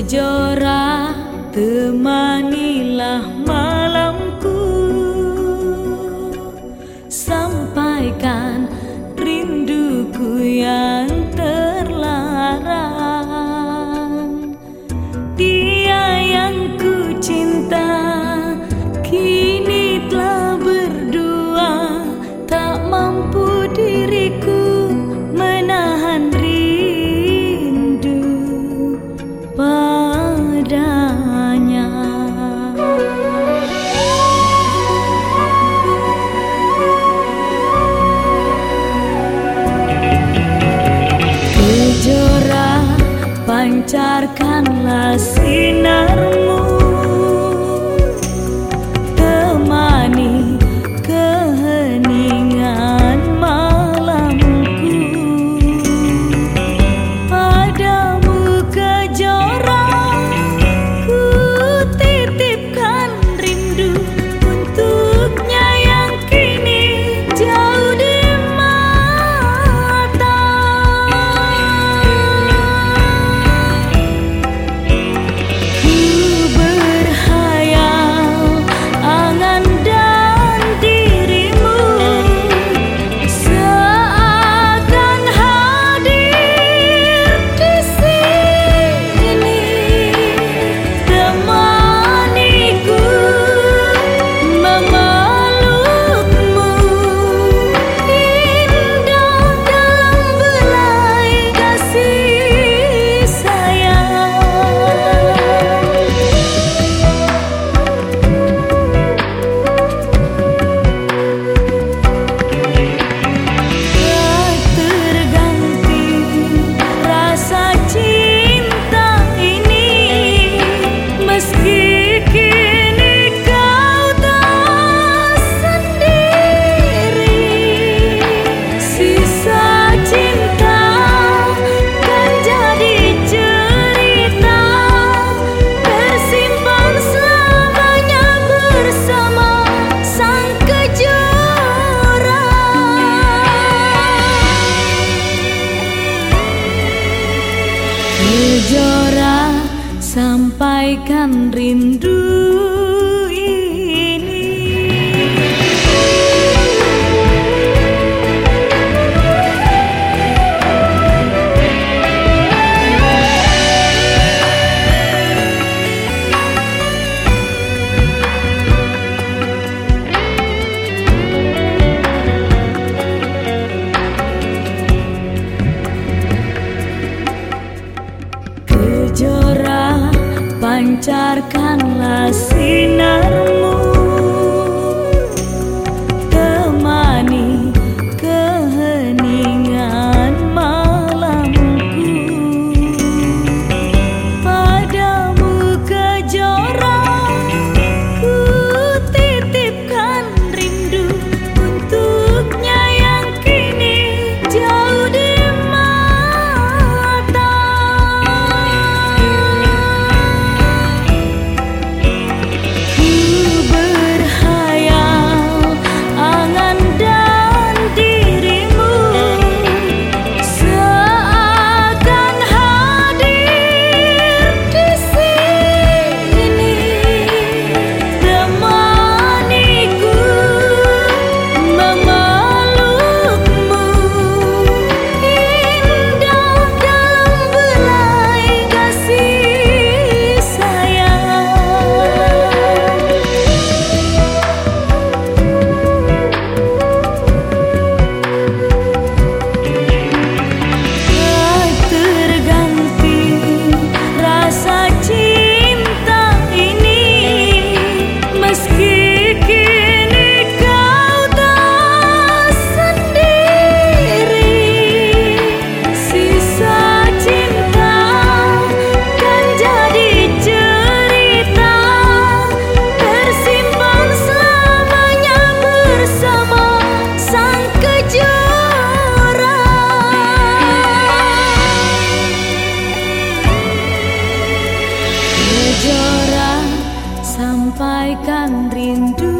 Kejora temanilah sampaikan rindu biarkanlah sinar sampaikan rindu.